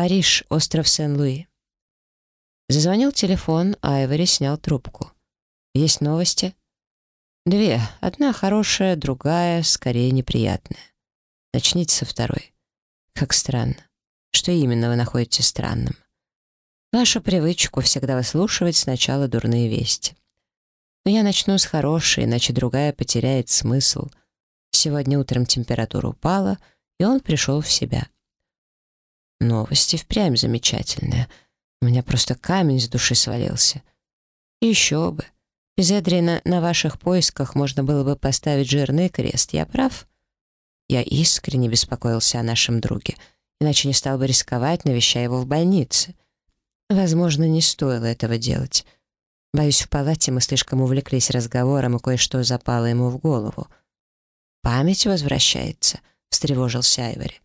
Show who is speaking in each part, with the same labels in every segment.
Speaker 1: Париж, остров Сен-Луи. Зазвонил телефон, а Эвери снял трубку. «Есть новости?» «Две. Одна хорошая, другая, скорее, неприятная. Начните со второй. Как странно. Что именно вы находите странным?» «Вашу привычку всегда выслушивать сначала дурные вести. Но я начну с хорошей, иначе другая потеряет смысл. Сегодня утром температура упала, и он пришел в себя. Новости впрямь замечательные. У меня просто камень с души свалился. Еще бы. Без Эдрина на ваших поисках можно было бы поставить жирный крест. Я прав? Я искренне беспокоился о нашем друге, иначе не стал бы рисковать, навещая его в больнице. Возможно, не стоило этого делать. Боюсь, в палате мы слишком увлеклись разговором, и кое-что запало ему в голову. «Память возвращается», — встревожился Айвори.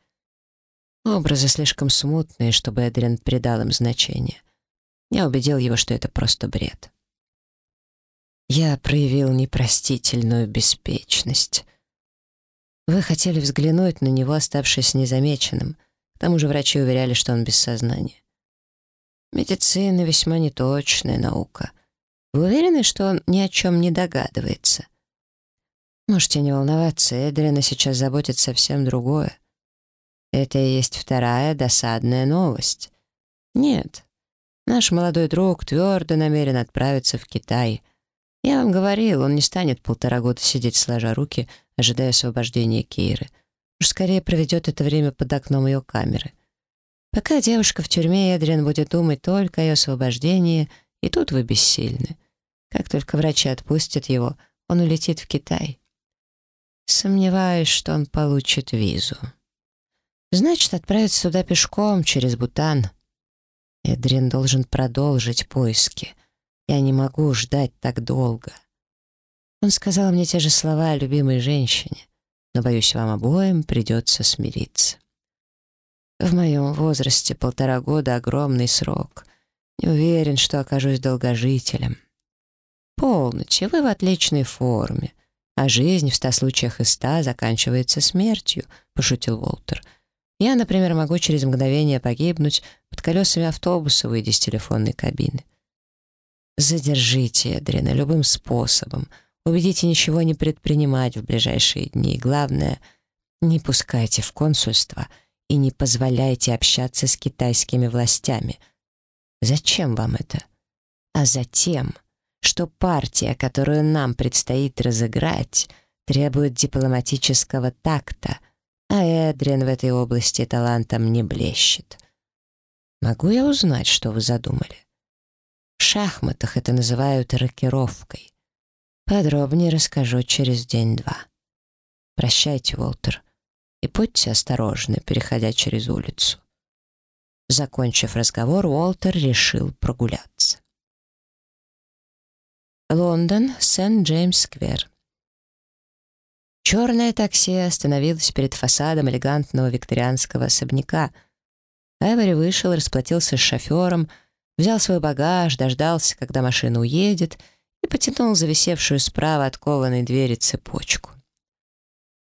Speaker 1: Образы слишком смутные, чтобы Эдриан придал им значение. Я убедил его, что это просто бред. Я проявил непростительную беспечность. Вы хотели взглянуть на него, оставшись незамеченным. К тому же врачи уверяли, что он без сознания. Медицина — весьма неточная наука. Вы уверены, что он ни о чем не догадывается? Можете не волноваться, Эдрина сейчас заботит совсем другое. Это и есть вторая досадная новость. Нет, наш молодой друг твердо намерен отправиться в Китай. Я вам говорил, он не станет полтора года сидеть сложа руки, ожидая освобождения Кейры. Уж скорее проведет это время под окном ее камеры. Пока девушка в тюрьме, Эдриан будет думать только о ее освобождении, и тут вы бессильны. Как только врачи отпустят его, он улетит в Китай. Сомневаюсь, что он получит визу. Значит, отправиться туда пешком, через Бутан. Эдрин должен продолжить поиски. Я не могу ждать так долго. Он сказал мне те же слова о любимой женщине, но, боюсь, вам обоим придется смириться. В моем возрасте полтора года — огромный срок. Не уверен, что окажусь долгожителем. Полноте, вы в отличной форме. А жизнь в ста случаях из ста заканчивается смертью», — пошутил Уолтер. «Я, например, могу через мгновение погибнуть под колесами автобуса, выйдя из телефонной кабины». «Задержите Эдрина любым способом. Убедите ничего не предпринимать в ближайшие дни. Главное, не пускайте в консульство и не позволяйте общаться с китайскими властями. Зачем вам это? А затем...» что партия, которую нам предстоит разыграть, требует дипломатического такта, а Эдриан в этой области талантом не блещет. Могу я узнать, что вы задумали? В шахматах это называют рокировкой. Подробнее расскажу через день-два. Прощайте, Уолтер, и будьте осторожны, переходя через улицу. Закончив разговор, Уолтер решил прогуляться. Лондон, Сент-Джеймс-сквер. Черное такси остановилось перед фасадом элегантного викторианского особняка. Эвери вышел, расплатился с шофером, взял свой багаж, дождался, когда машина уедет, и потянул зависевшую справа от кованой двери цепочку.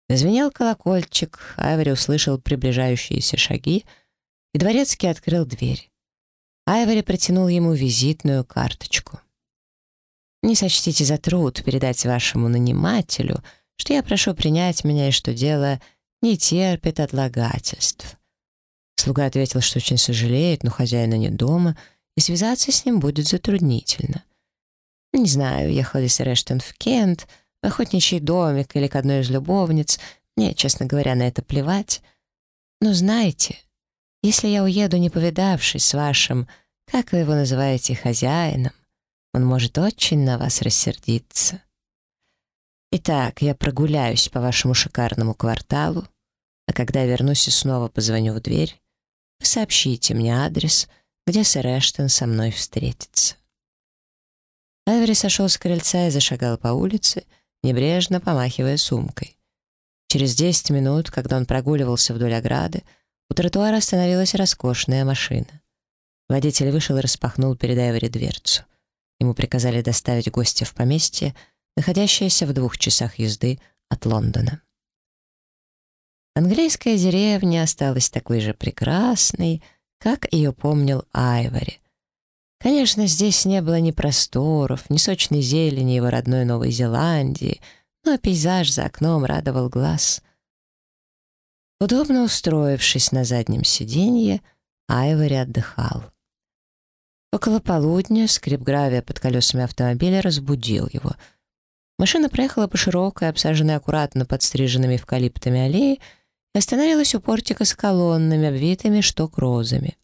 Speaker 1: Зазвенел колокольчик, Айвори услышал приближающиеся шаги, и дворецкий открыл дверь. Айвори протянул ему визитную карточку. Не сочтите за труд передать вашему нанимателю, что я прошу принять меня и что дело не терпит отлагательств». Слуга ответил, что очень сожалеет, но хозяина нет дома, и связаться с ним будет затруднительно. Не знаю, ехал ли сэр Эштон в Кент, в охотничий домик или к одной из любовниц, мне, честно говоря, на это плевать. Но знаете, если я уеду, не повидавшись с вашим, как вы его называете, хозяином, он может очень на вас рассердиться. Итак, я прогуляюсь по вашему шикарному кварталу, а когда вернусь и снова позвоню в дверь, вы сообщите мне адрес, где сэр Эштон со мной встретится. Айвери сошел с крыльца и зашагал по улице, небрежно помахивая сумкой. Через десять минут, когда он прогуливался вдоль ограды, у тротуара остановилась роскошная машина. Водитель вышел и распахнул перед Айвери дверцу. Ему приказали доставить гостя в поместье, находящееся в двух часах езды от Лондона. Английская деревня осталась такой же прекрасной, как ее помнил Айвори. Конечно, здесь не было ни просторов, ни сочной зелени его родной Новой Зеландии, но пейзаж за окном радовал глаз. Удобно устроившись на заднем сиденье, Айвори отдыхал. Около полудня скрип гравия под колесами автомобиля разбудил его. Машина проехала по широкой, обсаженной аккуратно подстриженными эвкалиптами аллее и остановилась у портика с колоннами, обвитыми шток-розами.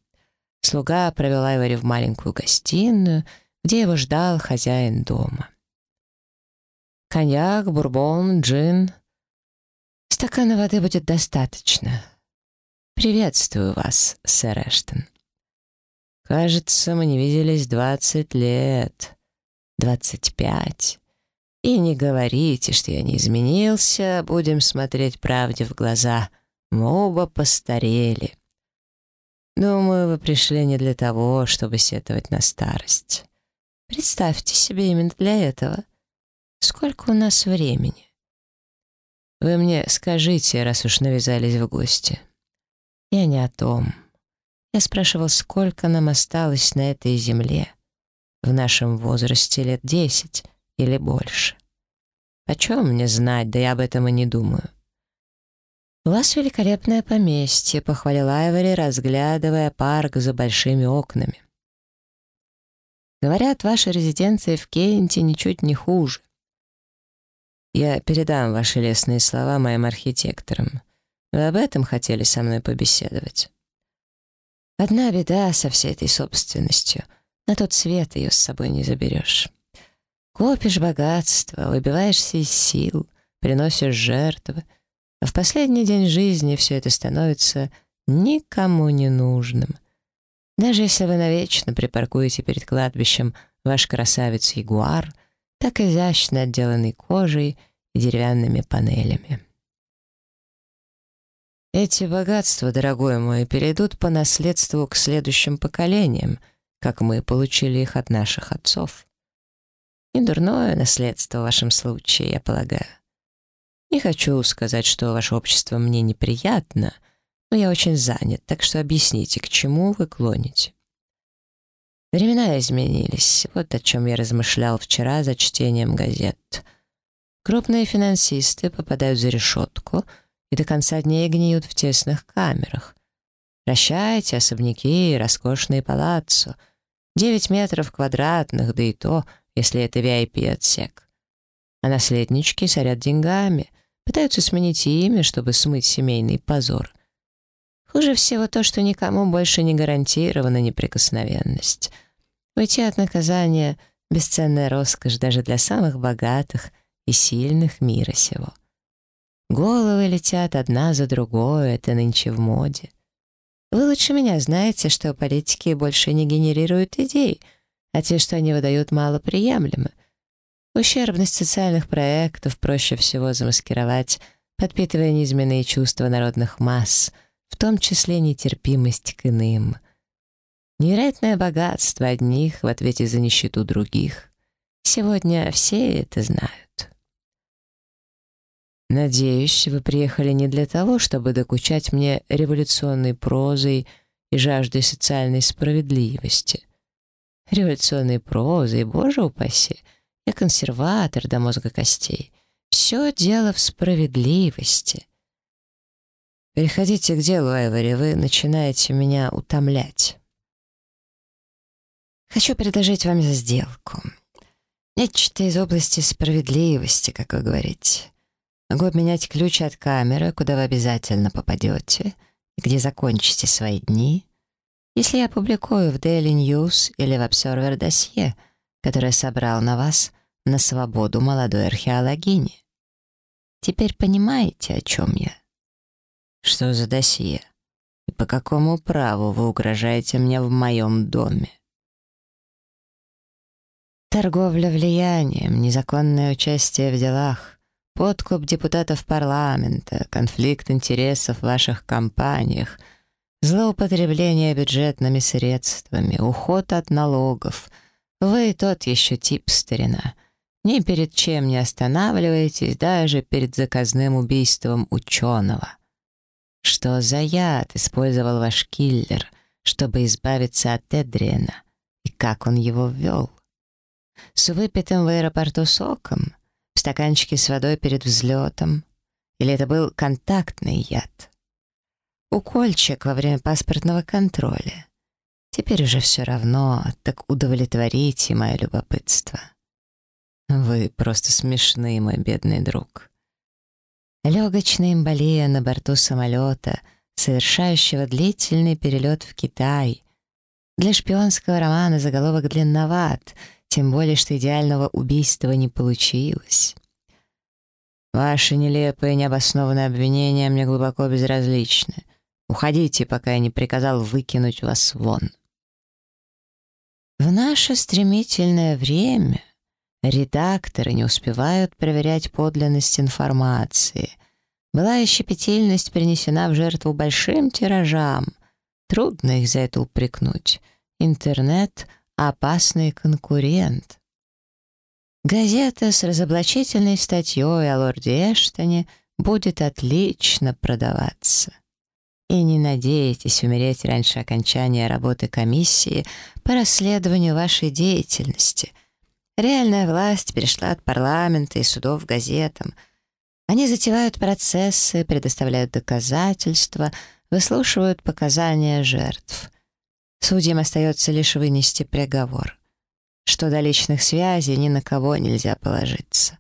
Speaker 1: Слуга провел Айвори в маленькую гостиную, где его ждал хозяин дома. Коньяк, бурбон, джин. Стакана воды будет достаточно. Приветствую вас, сэр Эштон. Кажется, мы не виделись двадцать лет. Двадцать пять. И не говорите, что я не изменился, будем смотреть правде в глаза. Мы оба постарели. Думаю, вы пришли не для того, чтобы сетовать на старость. Представьте себе именно для этого. Сколько у нас времени? Вы мне скажите, раз уж навязались в гости. Я не о том. Я спрашивал, сколько нам осталось на этой земле. В нашем возрасте лет десять или больше. Почем мне знать, да я об этом и не думаю. «У вас великолепное поместье», — похвалил Айвори, разглядывая парк за большими окнами. «Говорят, ваша резиденция в Кенте ничуть не хуже». «Я передам ваши лестные слова моим архитекторам. Вы об этом хотели со мной побеседовать?» «Одна беда со всей этой собственностью. На тот свет ее с собой не заберешь. Копишь богатство, выбиваешься из сил, приносишь жертвы» А в последний день жизни все это становится никому не нужным. Даже если вы навечно припаркуете перед кладбищем ваш красавец-ягуар, так изящно отделанный кожей и деревянными панелями. Эти богатства, дорогой мой, перейдут по наследству к следующим поколениям, как мы получили их от наших отцов. И дурное наследство в вашем случае, я полагаю. Не хочу сказать, что ваше общество мне неприятно, но я очень занят, так что объясните, к чему вы клоните. Времена изменились. Вот о чем я размышлял вчера за чтением газет. Крупные финансисты попадают за решетку и до конца дней гниют в тесных камерах. Прощайте особняки и роскошные палаццо. Девять метров квадратных, да и то, если это VIP-отсек. А наследнички сорят деньгами — Пытаются сменить имя, чтобы смыть семейный позор. Хуже всего то, что никому больше не гарантирована неприкосновенность. Уйти от наказания — бесценная роскошь даже для самых богатых и сильных мира сего. Головы летят одна за другой, это нынче в моде. Вы лучше меня знаете, что политики больше не генерируют идей, а те, что они выдают, малоприемлемы — Ущербность социальных проектов проще всего замаскировать, подпитывая низменные чувства народных масс, в том числе нетерпимость к иным. Невероятное богатство одних в ответе за нищету других. Сегодня все это знают. Надеюсь, вы приехали не для того, чтобы докучать мне революционной прозой и жаждой социальной справедливости. Революционной прозой, боже упаси — я консерватор до мозга костей. Все дело в справедливости. Переходите к делу, Эвери, вы начинаете меня утомлять. Хочу предложить вам сделку. Нечто из области справедливости, как вы говорите. Могу обменять ключ от камеры, куда вы обязательно попадете, и где закончите свои дни, если я публикую в Daily News или в Observer досье — которое собрал на вас на свободу молодой археологини. Теперь понимаете, о чем я? Что за досье? И по какому праву вы угрожаете мне в моем доме? Торговля влиянием, незаконное участие в делах, подкуп депутатов парламента, конфликт интересов в ваших компаниях, злоупотребление бюджетными средствами, уход от налогов — вы тот еще тип, старина. Ни перед чем не останавливаетесь, даже перед заказным убийством ученого. Что за яд использовал ваш киллер, чтобы избавиться от Эдриена, и как он его ввел. С выпитым в аэропорту соком, в стаканчике с водой перед взлетом, или это был контактный яд? Укольчик во время паспортного контроля. Теперь уже все равно, так удовлетворите мое любопытство. Вы просто смешны, мой бедный друг. Легочная эмболия на борту самолета, совершающего длительный перелет в Китай. Для шпионского романа заголовок длинноват, тем более, что идеального убийства не получилось. Ваши нелепые, необоснованные обвинения мне глубоко безразличны. Уходите, пока я не приказал выкинуть вас вон. В наше стремительное время редакторы не успевают проверять подлинность информации. Былая щепетильность принесена в жертву большим тиражам. Трудно их за это упрекнуть. Интернет — опасный конкурент. Газета с разоблачительной статьей о лорде Эштоне будет отлично продаваться. И не надейтесь умереть раньше окончания работы комиссии по расследованию вашей деятельности. Реальная власть перешла от парламента и судов к газетам. Они затевают процессы, предоставляют доказательства, выслушивают показания жертв. Судьям остается лишь вынести приговор что до личных связей ни на кого нельзя положиться.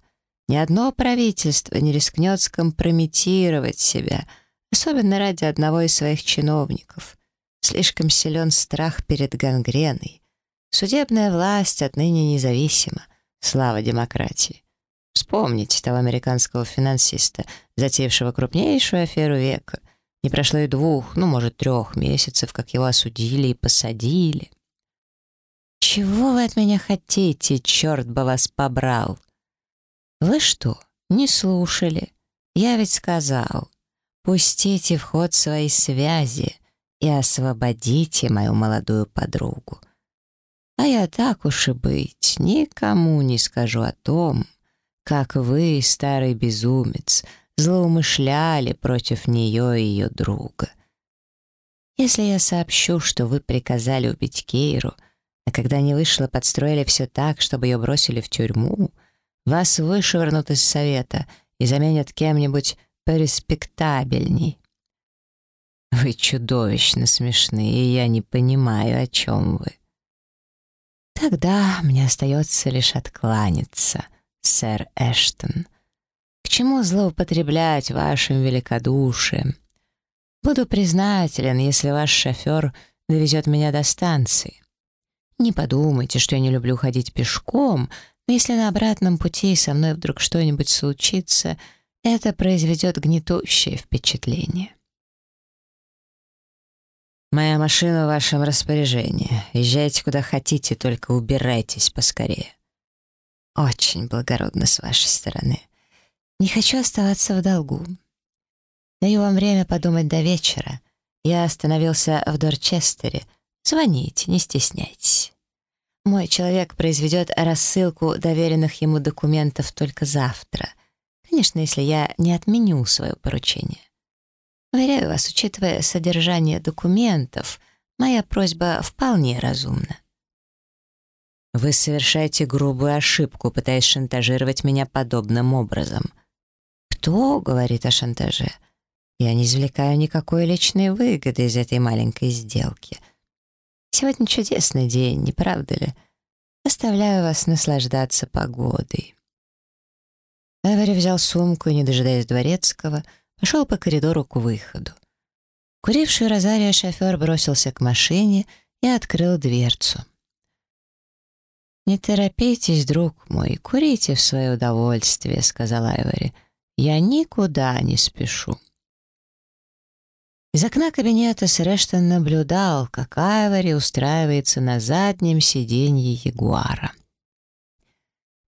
Speaker 1: Ни одно правительство не рискнет скомпрометировать себя, особенно ради одного из своих чиновников. Слишком силен страх перед гангреной. Судебная власть отныне независима. Слава демократии. Вспомните того американского финансиста, затеявшего крупнейшую аферу века. Не прошло и двух, ну, может, трех месяцев, как его осудили и посадили. «Чего вы от меня хотите, черт бы вас побрал?» «Вы что, не слушали? Я ведь сказал, пустите в ход свои связи и освободите мою молодую подругу. А я так уж и быть, никому не скажу о том, как вы, старый безумец, злоумышляли против нее и ее друга. Если я сообщу, что вы приказали убить Кейру, а когда не вышла, подстроили все так, чтобы ее бросили в тюрьму. Вас вышвырнут из совета и заменят кем-нибудь пореспектабельней. Вы чудовищно смешны, и я не понимаю, о чем вы. Тогда мне остается лишь откланяться, сэр Эштон. К чему злоупотреблять вашим великодушием? Буду признателен, если ваш шофер довезет меня до станции. Не подумайте, что я не люблю ходить пешком, но если на обратном пути со мной вдруг что-нибудь случится, это произведет гнетущее впечатление. «Моя машина в вашем распоряжении. Езжайте куда хотите, только убирайтесь поскорее». «Очень благородно с вашей стороны. Не хочу оставаться в долгу. Даю вам время подумать до вечера. Я остановился в Дорчестере, Звоните, не стесняйтесь. Мой человек произведет рассылку доверенных ему документов только завтра. Конечно, если я не отменю свое поручение. Уверяю вас, учитывая содержание документов, моя просьба вполне разумна. Вы совершаете грубую ошибку, пытаясь шантажировать меня подобным образом. Кто говорит о шантаже? Я не извлекаю никакой личной выгоды из этой маленькой сделки — Сегодня чудесный день, не правда ли? Оставляю вас наслаждаться погодой». Эвери взял сумку и, не дожидаясь дворецкого, пошел по коридору к выходу. Куривший Розария шофер бросился к машине и открыл дверцу. «Не торопитесь, друг мой, курите в свое удовольствие», — сказал Айвори. «Я никуда не спешу». Из окна кабинета Сэрэштон наблюдал, как Айвори устраивается на заднем сиденье Ягуара.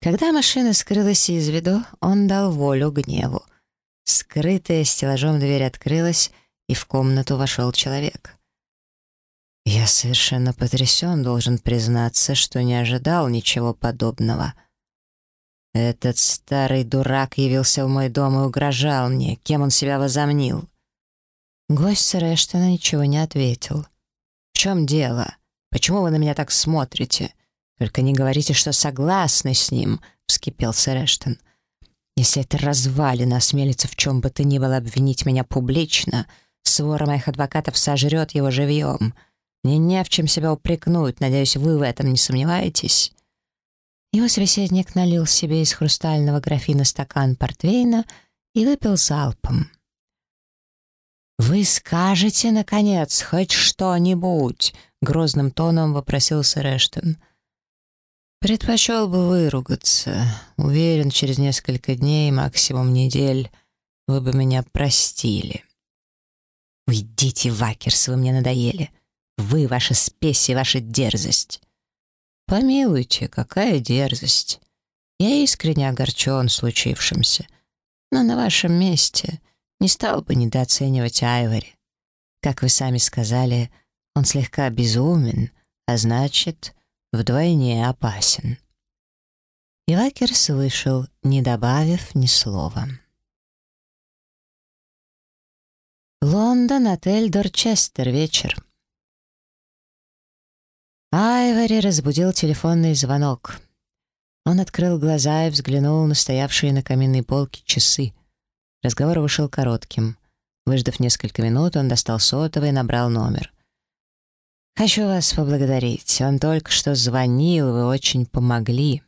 Speaker 1: Когда машина скрылась из виду, он дал волю гневу. Скрытая стеллажом дверь открылась, и в комнату вошел человек. Я совершенно потрясен, должен признаться, что не ожидал ничего подобного. Этот старый дурак явился в мой дом и угрожал мне, кем он себя возомнил. Гость сэра Эштона ничего не ответил. чем дело? Почему вы на меня так смотрите? Только не говорите, что согласны с ним», — вскипел сэр Эштон. «Если это развалина осмелится в чем бы то ни было обвинить меня публично, свора моих адвокатов сожрет его живьем. Мне не в чем себя упрекнуть, надеюсь, вы в этом не сомневаетесь». Его собеседник налил себе из хрустального графина стакан портвейна и выпил залпом. «Вы скажете, наконец, хоть что-нибудь?» — грозным тоном вопросил сэр Эштон. «Предпочел бы выругаться. Уверен, через несколько дней, максимум недель, вы бы меня простили». «Уйдите, Вакерс, вы мне надоели. Вы, ваша спесь и ваша дерзость». «Помилуйте, какая дерзость. Я искренне огорчен случившимся. Но на вашем месте не стал бы недооценивать Айвори. Как вы сами сказали, он слегка безумен, а значит, вдвойне опасен». И Вакерс вышел, не добавив ни слова. Лондон, отель Дорчестер, вечер. Айвори разбудил телефонный звонок. Он открыл глаза и взглянул на стоявшие на каминной полке часы. Разговор вышел коротким. Выждав несколько минут, он достал сотовый и набрал номер. «Хочу вас поблагодарить. Он только что звонил, вы очень помогли».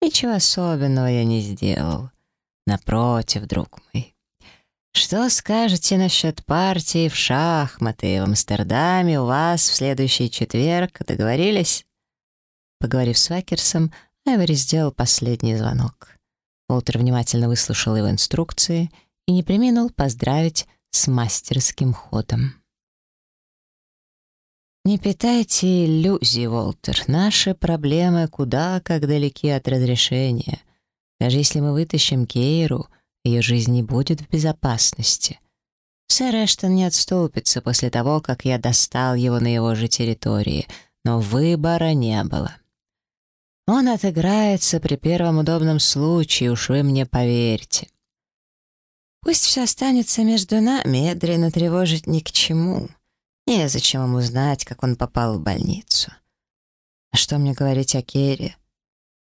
Speaker 1: «Ничего особенного я не сделал. Напротив, друг мой. Что скажете насчет партии в шахматы в Амстердаме у вас в следующий четверг? Договорились?» Поговорив с Вакерсом, Айвори сделал последний звонок. Уолтер внимательно выслушал его инструкции и не преминул поздравить с мастерским ходом. «Не питайте иллюзий, Уолтер. Наши проблемы куда как далеки от разрешения. Даже если мы вытащим Кейру, ее жизнь не будет в безопасности. Сэр Эштон не отступится после того, как я достал его на его же территории, но выбора не было. Он отыграется при первом удобном случае, уж вы мне поверьте. Пусть все останется между нами, Эдрина тревожить ни к чему. Незачем ему знать, как он попал в больницу. А что мне говорить о Керри?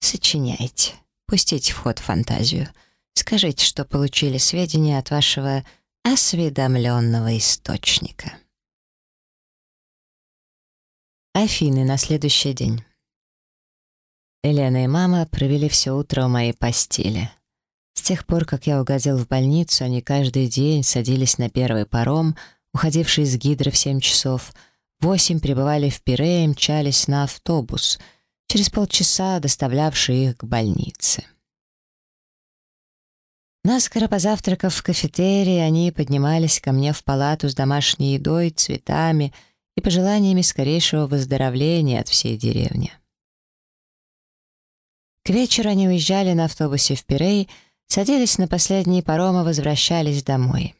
Speaker 1: Сочиняйте, пустите в ход фантазию — Скажите, что получили сведения от вашего осведомленного источника. Афины на следующий день. Елена и мама провели все утро у моей постели. С тех пор, как я угодил в больницу, они каждый день садились на первый паром, уходивший из Гидро в семь часов, восемь прибывали в Пире и мчались на автобус, через полчаса доставлявший их к больнице. Наскоро позавтракав в кафетерии, они поднимались ко мне в палату с домашней едой, цветами и пожеланиями скорейшего выздоровления от всей деревни. К вечеру они уезжали на автобусе в Пирей, садились на последние паромы возвращались домой.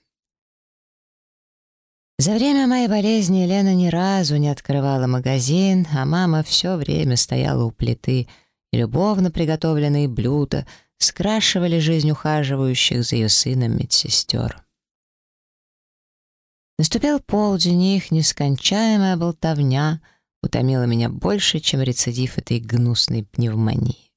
Speaker 1: За время моей болезни Лена ни разу не открывала магазин, а мама все время стояла у плиты, и любовно приготовленные блюда — скрашивали жизнь ухаживающих за ее сыном медсестер. Наступил полдень, и их нескончаемая болтовня утомила меня больше, чем рецидив этой гнусной пневмонии.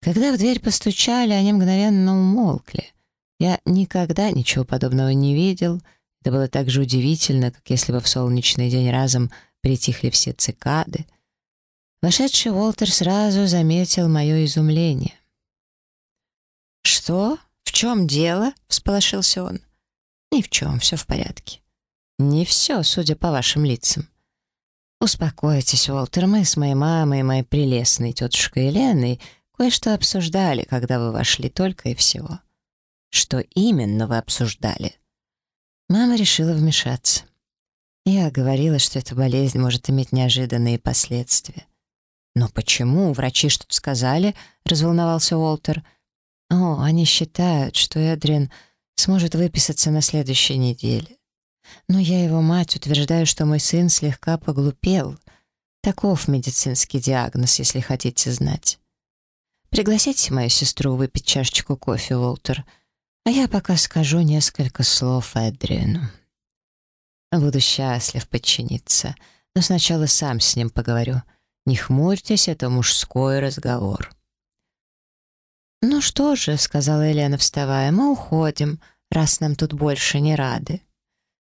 Speaker 1: Когда в дверь постучали, они мгновенно умолкли. Я никогда ничего подобного не видел. Это было так же удивительно, как если бы в солнечный день разом притихли все цикады. Вошедший Уолтер сразу заметил мое изумление. «Что? В чем дело?» — всполошился он. «Ни в чем, все в порядке». «Не все, судя по вашим лицам». «Успокойтесь, Уолтер, мы с моей мамой и моей прелестной тетушкой Еленой кое-что обсуждали, когда вы вошли только и всего». «Что именно вы обсуждали?» Мама решила вмешаться. Я говорила, что эта болезнь может иметь неожиданные последствия. «Но почему? Врачи что-то сказали?» — разволновался Уолтер. О, они считают, что Эдрин сможет выписаться на следующей неделе. Но я его мать утверждаю, что мой сын слегка поглупел. Таков медицинский диагноз, если хотите знать. Пригласите мою сестру выпить чашечку кофе, Уолтер, а я пока скажу несколько слов Эдрину. Буду счастлив подчиниться, но сначала сам с ним поговорю. Не хмурьтесь, это мужской разговор». «Ну что же», — сказала Елена, вставая, — «мы уходим, раз нам тут больше не рады».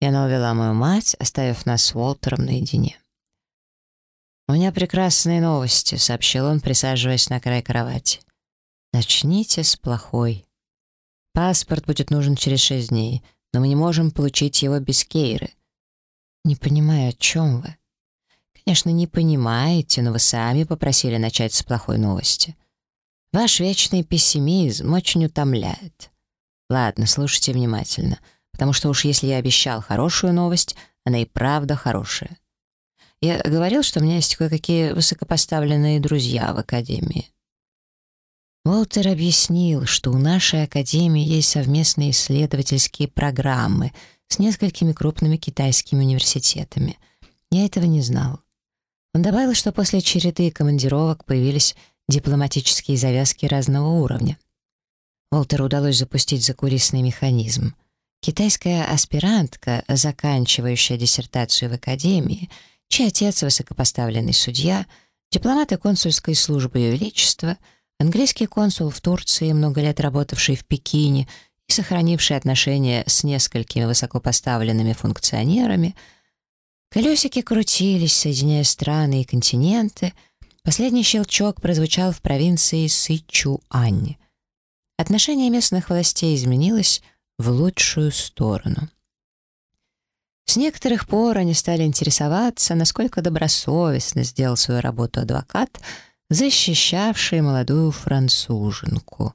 Speaker 1: И она увела мою мать, оставив нас с Уолтером наедине. «У меня прекрасные новости», — сообщил он, присаживаясь на край кровати. «Начните с плохой. Паспорт будет нужен через шесть дней, но мы не можем получить его без Кейры». «Не понимаю, о чем вы?» «Конечно, не понимаете, но вы сами попросили начать с плохой новости. Ваш вечный пессимизм очень утомляет. Ладно, слушайте внимательно, потому что уж если я обещал хорошую новость, она и правда хорошая. Я говорил, что у меня есть кое-какие высокопоставленные друзья в Академии. Уолтер объяснил, что у нашей Академии есть совместные исследовательские программы с несколькими крупными китайскими университетами. Я этого не знал. Он добавил, что после череды командировок появились дипломатические завязки разного уровня. Уолтеру удалось запустить закулисный механизм. Китайская аспирантка, заканчивающая диссертацию в академии, чей отец высокопоставленный судья, дипломаты консульской службы Ее Величества, английский консул в Турции, много лет работавший в Пекине и сохранивший отношения с несколькими высокопоставленными функционерами, колесики крутились, соединяя страны и континенты — Последний щелчок прозвучал в провинции Сычуань. Отношение местных властей изменилось в лучшую сторону. С некоторых пор они стали интересоваться, насколько добросовестно сделал свою работу адвокат, защищавший молодую француженку.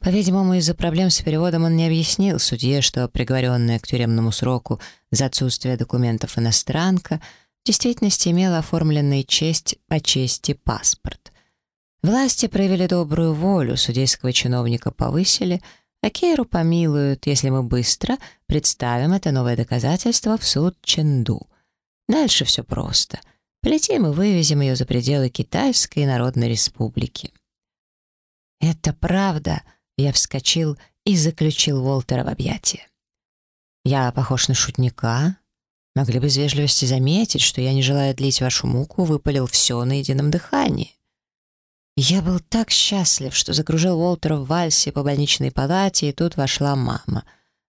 Speaker 1: По-видимому, из-за проблем с переводом он не объяснил судье, что приговоренная к тюремному сроку за отсутствие документов иностранка — в действительности имела оформленный честь по чести паспорт. Власти проявили добрую волю, судейского чиновника повысили, а Кейру помилуют, если мы быстро представим это новое доказательство в суд Ченду. Дальше все просто. Полетим и вывезем ее за пределы Китайской Народной Республики. «Это правда!» — я вскочил и заключил Уолтера в объятия. «Я похож на шутника?» Могли бы из вежливости заметить, что я, не желая длить вашу муку, выпалил все на едином дыхании. Я был так счастлив, что закружил Уолтера в вальсе по больничной палате, и тут вошла мама.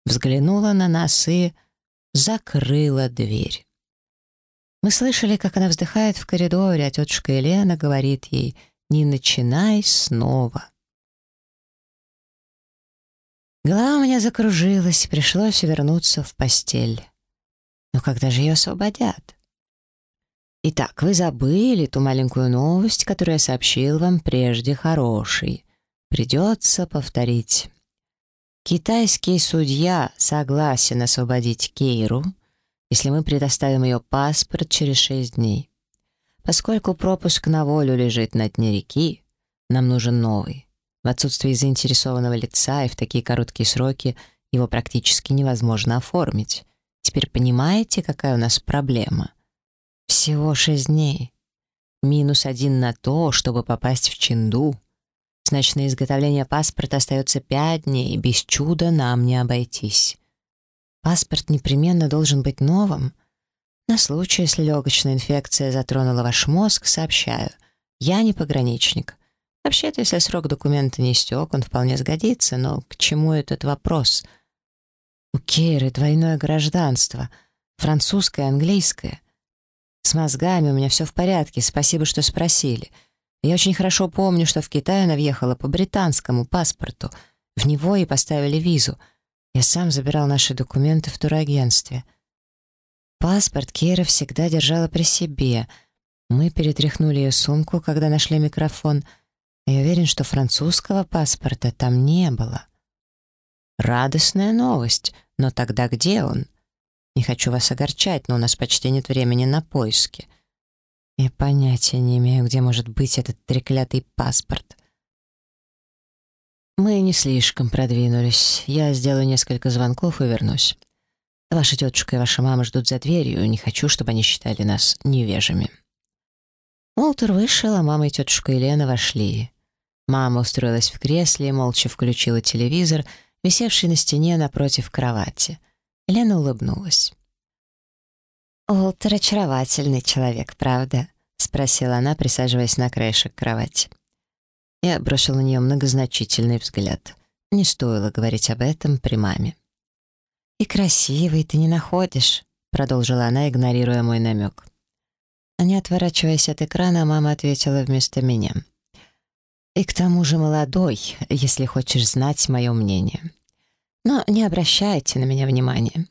Speaker 1: Взглянула на нас и закрыла дверь. Мы слышали, как она вздыхает в коридоре, а тетушка Елена говорит ей «Не начинай снова». Голова у меня закружилась, пришлось вернуться в постель. Но когда же ее освободят? Итак, вы забыли ту маленькую новость, которую я сообщил вам прежде хорошей. Придется повторить. Китайский судья согласен освободить Кейру, если мы предоставим ее паспорт через шесть дней. Поскольку пропуск на волю лежит на дне реки, нам нужен новый. В отсутствии заинтересованного лица и в такие короткие сроки его практически невозможно оформить. Теперь понимаете, какая у нас проблема? Всего шесть дней. Минус один на то, чтобы попасть в Чинду. Значит, на изготовление паспорта остается пять дней, без чуда нам не обойтись. Паспорт непременно должен быть новым. На случай, если легочная инфекция затронула ваш мозг, сообщаю. Я не пограничник. Вообще-то, если срок документа не истек, он вполне сгодится, но к чему этот вопрос — у Кейры двойное гражданство, французское и английское. С мозгами у меня все в порядке, спасибо, что спросили. Я очень хорошо помню, что в Китай она въехала по британскому паспорту. В него и поставили визу. Я сам забирал наши документы в турагентстве. Паспорт Кейра всегда держала при себе. Мы перетряхнули ее сумку, когда нашли микрофон. Я уверен, что французского паспорта там не было. Радостная новость, но тогда где он? Не хочу вас огорчать, но у нас почти нет времени на поиски. Я понятия не имею, где может быть этот треклятый паспорт. Мы не слишком продвинулись. Я сделаю несколько звонков и вернусь. Ваша тетушка и ваша мама ждут за дверью, не хочу, чтобы они считали нас невежими. Уолтер вышел, а мама и тетушка Елена вошли. Мама устроилась в кресле, молча включила телевизор — висевший на стене напротив кровати. Лена улыбнулась. «Уолтер очаровательный человек, правда?» — спросила она, присаживаясь на краешек кровати. Я бросил на нее многозначительный взгляд. Не стоило говорить об этом при маме. «И красивый ты не находишь», — продолжила она, игнорируя мой намек. Не отворачиваясь от экрана, мама ответила вместо меня. «И к тому же молодой, если хочешь знать мое мнение. Но не обращайте на меня внимания.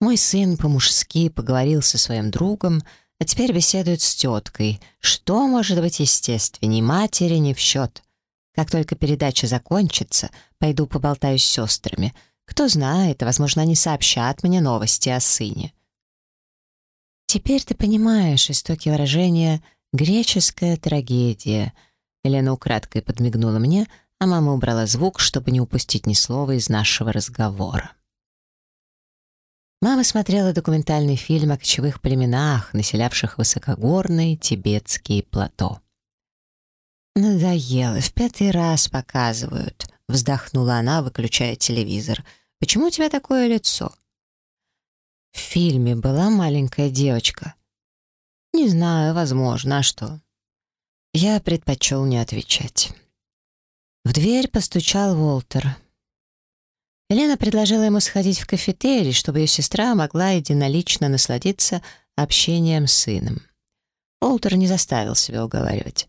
Speaker 1: Мой сын по-мужски поговорил со своим другом, а теперь беседует с теткой. Что может быть естественней, матери не в счет. Как только передача закончится, пойду поболтаю с сестрами. Кто знает, возможно, они сообщат мне новости о сыне. Теперь ты понимаешь истоки выражения «греческая трагедия». Елена украдкой подмигнула мне, а мама убрала звук, чтобы не упустить ни слова из нашего разговора. Мама смотрела документальный фильм о кочевых племенах, населявших высокогорные тибетские плато. «Надоело, в пятый раз показывают», — вздохнула она, выключая телевизор. «Почему у тебя такое лицо?» «В фильме была маленькая девочка». «Не знаю, возможно, а что?» Я предпочел не отвечать. В дверь постучал Уолтер. Елена предложила ему сходить в кафетерий, чтобы ее сестра могла единолично насладиться общением с сыном. Олтер не заставил себя уговаривать.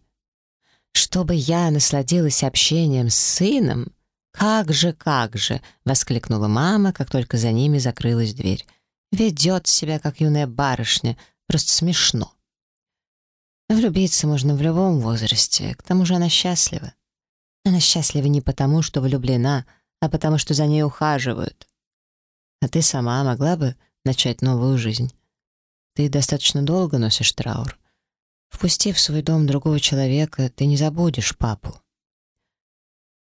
Speaker 1: «Чтобы я насладилась общением с сыном? Как же, как же!» — воскликнула мама, как только за ними закрылась дверь. «Ведет себя, как юная барышня. Просто смешно». Влюбиться можно в любом возрасте, к тому же она счастлива. Она счастлива не потому, что влюблена, — а потому что за ней ухаживают. А ты сама могла бы начать новую жизнь. Ты достаточно долго носишь траур. Впустив в свой дом другого человека, ты не забудешь папу.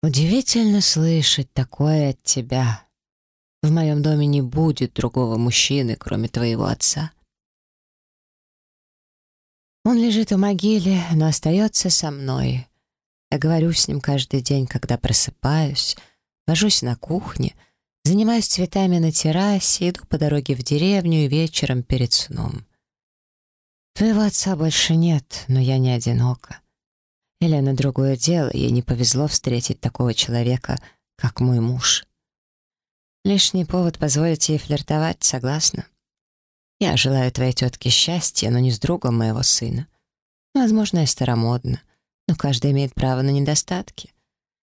Speaker 1: Удивительно слышать такое от тебя. В моем доме не будет другого мужчины, кроме твоего отца. Он лежит в могиле, но остается со мной. Я говорю с ним каждый день, когда просыпаюсь, Вожусь на кухне, занимаюсь цветами на террасе, иду по дороге в деревню и вечером перед сном. Твоего отца больше нет, но я не одинока. Елена другое дело, ей не повезло встретить такого человека, как мой муж. Лишний повод позволить ей флиртовать, согласна? Я желаю твоей тетке счастья, но не с другом моего сына. Возможно, я старомодна, но каждый имеет право на недостатки.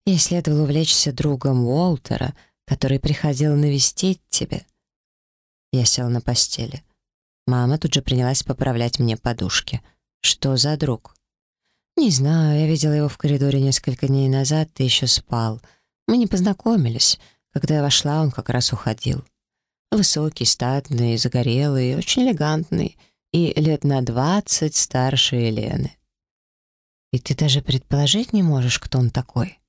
Speaker 1: Ей следовало увлечься другом Уолтера, который приходил навестить тебя. Я сел на постели. Мама тут же принялась поправлять мне подушки. Что за друг? Не знаю, я видела его в коридоре несколько дней назад, ты еще спал. Мы не познакомились. Когда я вошла, он как раз уходил. Высокий, статный, загорелый, очень элегантный и лет на двадцать старше Елены. И ты даже предположить не можешь, кто он такой.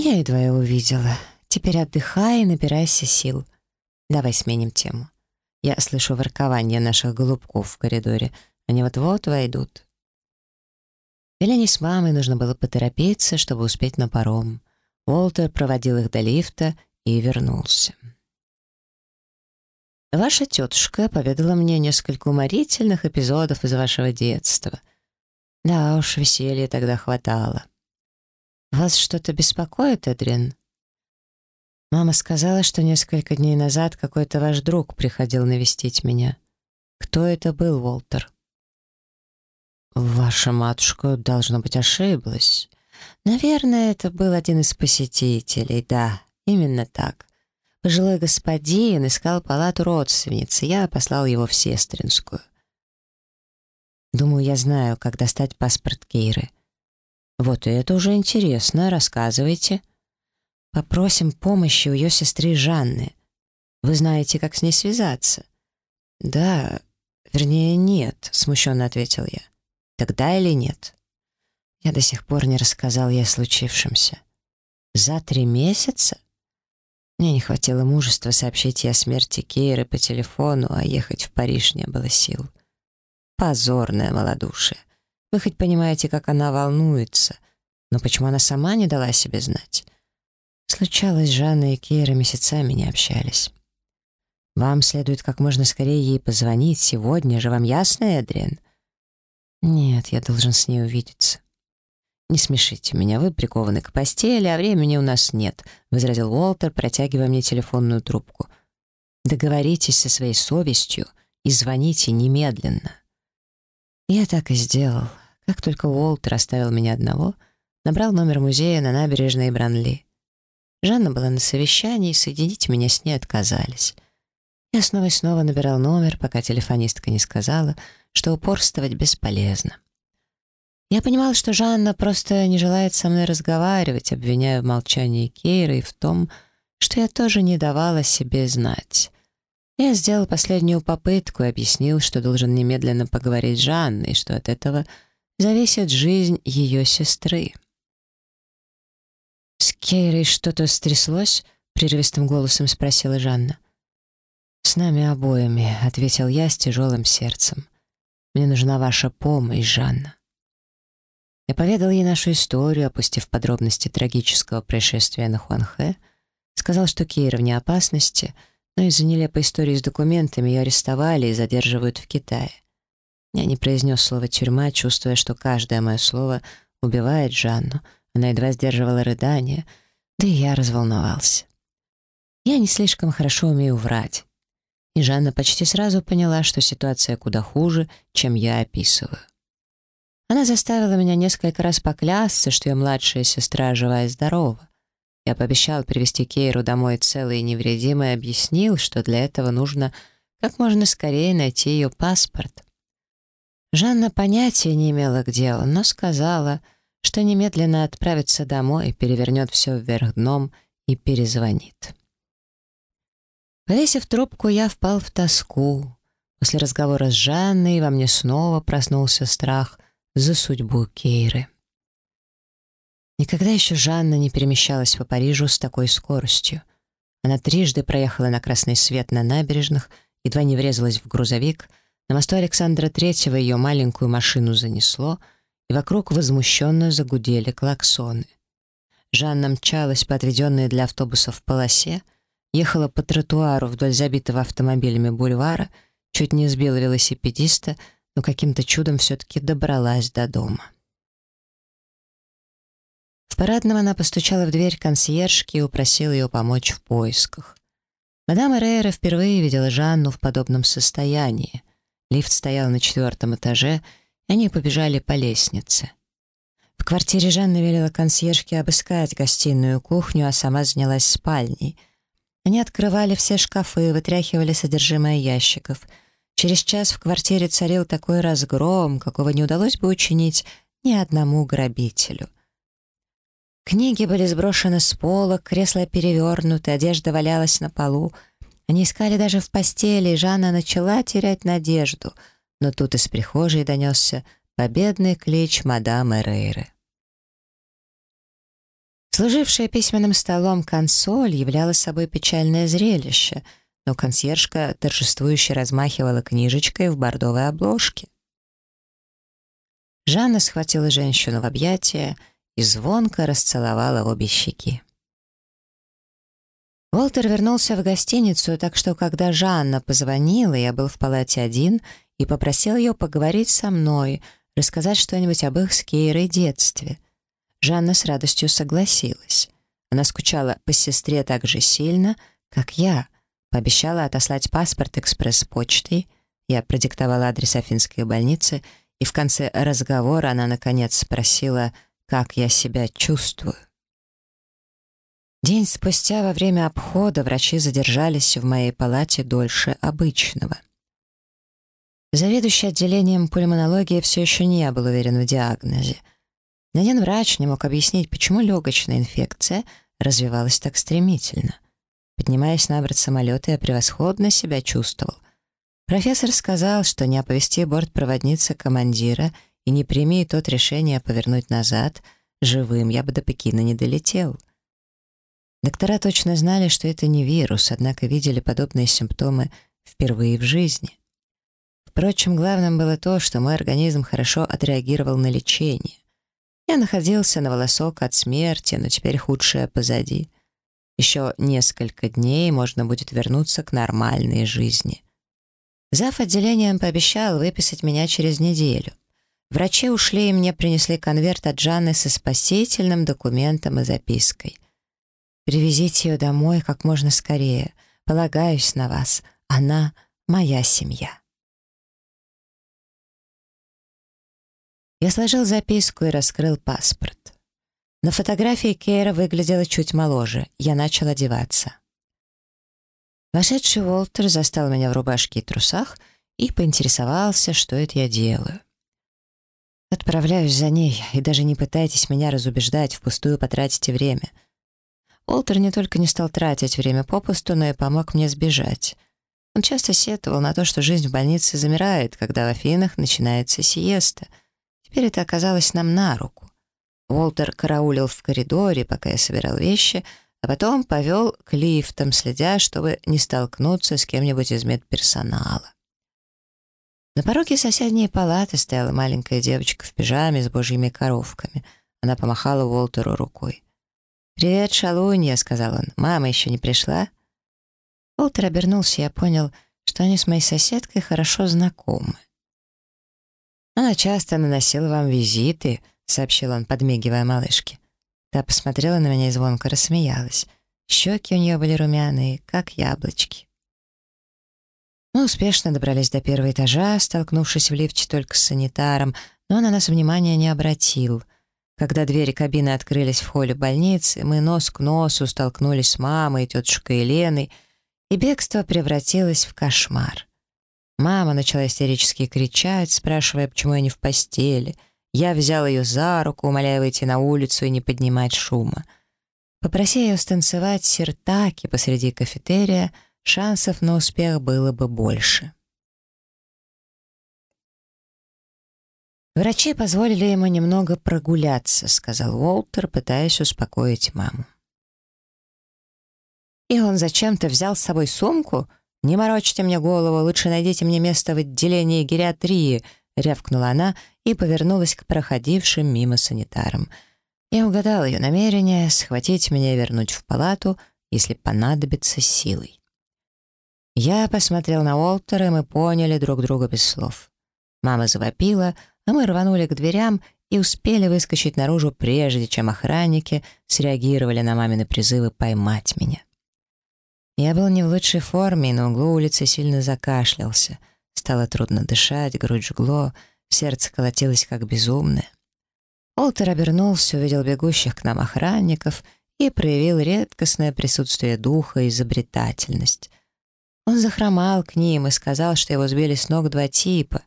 Speaker 1: Я едва его увидела. Теперь отдыхай и набирайся сил. Давай сменим тему. Я слышу воркование наших голубков в коридоре. Они вот-вот войдут. Елене с мамой нужно было поторопиться, чтобы успеть на паром. Уолтер проводил их до лифта и вернулся. «Ваша тетушка поведала мне несколько уморительных эпизодов из вашего детства. Да уж, веселья тогда хватало. «Вас что-то беспокоит, Эдрин?» «Мама сказала, что несколько дней назад какой-то ваш друг приходил навестить меня. Кто это был, Уолтер?» «Ваша матушка, должно быть, ошиблась. Наверное, это был один из посетителей, да, именно так. Пожилой господин искал палату родственницы, я послал его в Сестринскую. Думаю, я знаю, как достать паспорт Кейры. «Вот это уже интересно. Рассказывайте». «Попросим помощи у ее сестры Жанны. Вы знаете, как с ней связаться?» «Да, вернее, нет», — смущенно ответил я. «Тогда или нет?» Я до сих пор не рассказал ей о случившемся. «За три месяца?» Мне не хватило мужества сообщить ей о смерти Кейры по телефону, а ехать в Париж не было сил. Позорное малодушие. Вы хоть понимаете, как она волнуется. Но почему она сама не дала себе знать? Случалось, Жанна и Кейра месяцами не общались. «Вам следует как можно скорее ей позвонить. Сегодня же вам ясно, Эдриан?» «Нет, я должен с ней увидеться». «Не смешите меня, вы прикованы к постели, а времени у нас нет», — возразил Уолтер, протягивая мне телефонную трубку. «Договоритесь со своей совестью и звоните немедленно». Я так и сделал. Как только Уолтер оставил меня одного, набрал номер музея на набережной Бранли. Жанна была на совещании, соединить меня с ней отказались. Я снова и снова набирал номер, пока телефонистка не сказала, что упорствовать бесполезно. Я понимал, что Жанна просто не желает со мной разговаривать, обвиняя в молчании Кейра и в том, что я тоже не давала себе знать. Я сделал последнюю попытку и объяснил, что должен немедленно поговорить с Жанной, что от этого зависит жизнь ее сестры. «С Кейрой что-то стряслось?» — прерывистым голосом спросила Жанна. «С нами обоими», — ответил я с тяжелым сердцем. «Мне нужна ваша помощь, Жанна». Я поведал ей нашу историю, опустив подробности трагического происшествия на Хуанхэ, сказал, что Кейра вне опасности, но из-за нелепой истории с документами ее арестовали и задерживают в Китае. Я не произнес слово «тюрьма», чувствуя, что каждое мое слово убивает Жанну. Она едва сдерживала рыдания, да и я разволновался. Я не слишком хорошо умею врать и Жанна почти сразу поняла, что ситуация куда хуже, чем я описываю. Она заставила меня несколько раз поклясться, что ее младшая сестра жива и здорова. Я пообещал привести Кейру домой целой и невредимой и объяснил, что для этого нужно как можно скорее найти ее паспорт. Жанна понятия не имела, где он, но сказала, что немедленно отправится домой, перевернет все вверх дном и перезвонит. Повесив трубку, я впал в тоску. После разговора с Жанной во мне снова проснулся страх за судьбу Кейры. Никогда еще Жанна не перемещалась по Парижу с такой скоростью. Она трижды проехала на красный свет на набережных, едва не врезалась в грузовик, на мосту Александра Третьего ее маленькую машину занесло, и вокруг возмущенно загудели клаксоны. Жанна мчалась по отведенной для автобусов полосе, ехала по тротуару вдоль забитого автомобилями бульвара, чуть не сбила велосипедиста, но каким-то чудом все-таки добралась до дома. В парадном она постучала в дверь консьержки и упросила ее помочь в поисках. Мадам Эрейра впервые видела Жанну в подобном состоянии. Лифт стоял на четвертом этаже, и они побежали по лестнице. В квартире Жанна велела консьержке обыскать гостиную и кухню, а сама занялась спальней — они открывали все шкафы, вытряхивали содержимое ящиков. Через час в квартире царил такой разгром, какого не удалось бы учинить ни одному грабителю. Книги были сброшены с пола, кресла перевернуты, одежда валялась на полу. Они искали даже в постели, и Жанна начала терять надежду. Но тут из прихожей донесся победный клич мадам Эрейры. Служившая письменным столом консоль являла собой печальное зрелище, но консьержка торжествующе размахивала книжечкой в бордовой обложке. Жанна схватила женщину в объятия и звонко расцеловала обе щеки. Уолтер вернулся в гостиницу, так что, когда Жанна позвонила, я был в палате один и попросил ее поговорить со мной, рассказать что-нибудь об их с Кейрой детстве — Жанна с радостью согласилась. Она скучала по сестре так же сильно, как я. Пообещала отослать паспорт экспресс-почтой. Я продиктовала адрес Афинской больницы, и в конце разговора она, наконец, спросила, как я себя чувствую. День спустя во время обхода врачи задержались в моей палате дольше обычного. Заведующий отделением пульмонологии все еще не был уверен в диагнозе — ни один врач не мог объяснить, почему легочная инфекция развивалась так стремительно. Поднимаясь на борт самолета, я превосходно себя чувствовал. Профессор сказал, что не оповести бортпроводницы командира и не прими тот решение повернуть назад, живым я бы до Пекина не долетел. Доктора точно знали, что это не вирус, однако видели подобные симптомы впервые в жизни. Впрочем, главным было то, что мой организм хорошо отреагировал на лечение. Я находился на волосок от смерти, но теперь худшее позади. Еще несколько дней можно будет вернуться к нормальной жизни. Зав. отделением пообещал выписать меня через неделю. Врачи ушли, и мне принесли конверт от Жанны со спасительным документом и запиской. «Привезите ее домой как можно скорее. Полагаюсь на вас. Она — моя семья». Я сложил записку и раскрыл паспорт. На фотографии Кейра выглядела чуть моложе. Я начал одеваться. Вошедший Уолтер застал меня в рубашке и трусах и поинтересовался, что это я делаю. Отправляюсь за ней, и даже не пытайтесь меня разубеждать, впустую потратите время. Уолтер не только не стал тратить время попусту, но и помог мне сбежать. Он часто сетовал на то, что жизнь в больнице замирает, когда в Афинах начинается сиеста. Теперь это оказалось нам на руку. Уолтер караулил в коридоре, пока я собирал вещи, а потом повел к лифтам, следя, чтобы не столкнуться с кем-нибудь из медперсонала. На пороге соседней палаты стояла маленькая девочка в пижаме с божьими коровками. Она помахала Уолтеру рукой. «Привет, шалунья», — сказал он. «Мама еще не пришла?» Уолтер обернулся, и я понял, что они с моей соседкой хорошо знакомы. «Она часто наносила вам визиты», — сообщил он, подмигивая малышке. Та посмотрела на меня и звонко рассмеялась. Щеки у нее были румяные, как яблочки. Мы успешно добрались до первого этажа, столкнувшись в лифте только с санитаром, но он на нас внимания не обратил. Когда двери кабины открылись в холле больницы, мы нос к носу столкнулись с мамой и тетушкой Еленой, и бегство превратилось в кошмар. Мама начала истерически кричать, спрашивая, почему я не в постели. Я взял ее за руку, умоляя выйти на улицу и не поднимать шума. Попроси ее станцевать сиртаки посреди кафетерия — шансов на успех было бы больше. «Врачи позволили ему немного прогуляться», — сказал Уолтер, пытаясь успокоить маму. «И он зачем-то взял с собой сумку? Не морочьте мне голову, лучше найдите мне место в отделении гериатрии», — рявкнула она и повернулась к проходившим мимо санитарам. Я угадал ее намерение схватить меня и вернуть в палату, если понадобится силой. Я посмотрел на Уолтера, и мы поняли друг друга без слов. Мама завопила, а мы рванули к дверям и успели выскочить наружу, прежде чем охранники среагировали на мамины призывы поймать меня. Я был не в лучшей форме, на углу улицы сильно закашлялся. Стало трудно дышать, грудь жгло, сердце колотилось как безумное. Олтер обернулся, увидел бегущих к нам охранников и проявил редкостное присутствие духа и изобретательность. Он захромал к ним и сказал, что его сбили с ног два типа,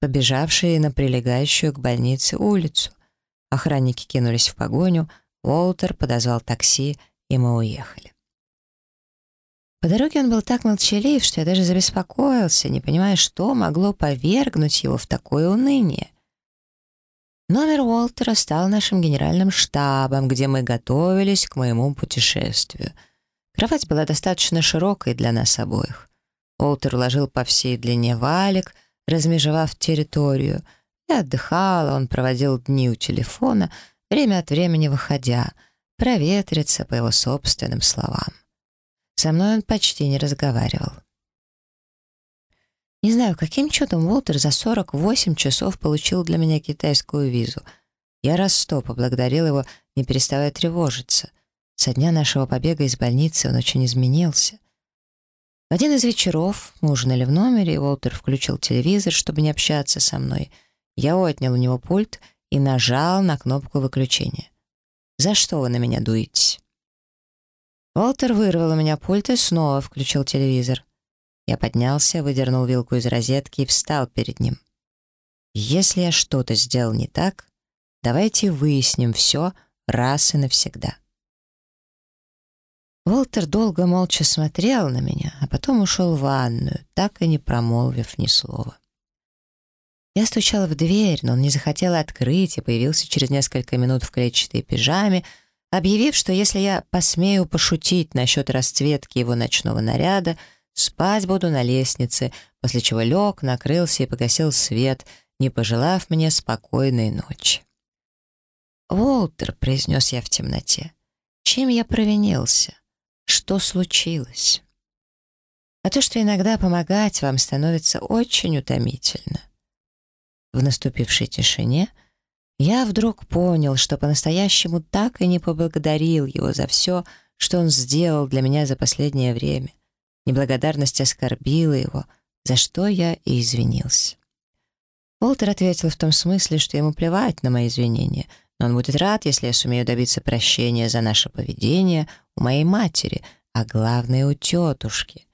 Speaker 1: побежавшие на прилегающую к больнице улицу. Охранники кинулись в погоню, Уолтер подозвал такси, и мы уехали. По дороге он был так молчалив, что я даже забеспокоился, не понимая, что могло повергнуть его в такое уныние. Номер Уолтера стал нашим генеральным штабом, где мы готовились к моему путешествию — Кровать была достаточно широкой для нас обоих. Олтер уложил по всей длине валик, размежевав территорию. Я отдыхала, он проводил дни у телефона, время от времени выходя, проветриться по его собственным словам. Со мной он почти не разговаривал. Не знаю, каким чудом Уолтер за 48 часов получил для меня китайскую визу. Я раз сто поблагодарил его, не переставая тревожиться. Со дня нашего побега из больницы он очень изменился. В один из вечеров мы ужинали в номере, и Уолтер включил телевизор, чтобы не общаться со мной. Я отнял у него пульт и нажал на кнопку выключения. «За что вы на меня дуетесь?» Уолтер вырвал у меня пульт и снова включил телевизор. Я поднялся, выдернул вилку из розетки и встал перед ним. «Если я что-то сделал не так, давайте выясним все раз и навсегда». Волтер долго молча смотрел на меня, а потом ушел в ванную, так и не промолвив ни слова. Я стучала в дверь, но он не захотел открыть и появился через несколько минут в клетчатой пижаме, объявив, что если я посмею пошутить насчет расцветки его ночного наряда, спать буду на лестнице, после чего лег, накрылся и погасил свет, не пожелав мне спокойной ночи. «Волтер», — произнес я в темноте, — «чем я провинился? Что случилось. А то, что иногда помогать вам становится очень утомительно. В наступившей тишине я вдруг понял, что по-настоящему так и не поблагодарил его за все, что он сделал для меня за последнее время. Неблагодарность оскорбила его, за что я и извинился. Уолтер ответил в том смысле, что ему плевать на мои извинения, он будет рад, если я сумею добиться прощения за наше поведение у моей матери, а главное, у тетушки.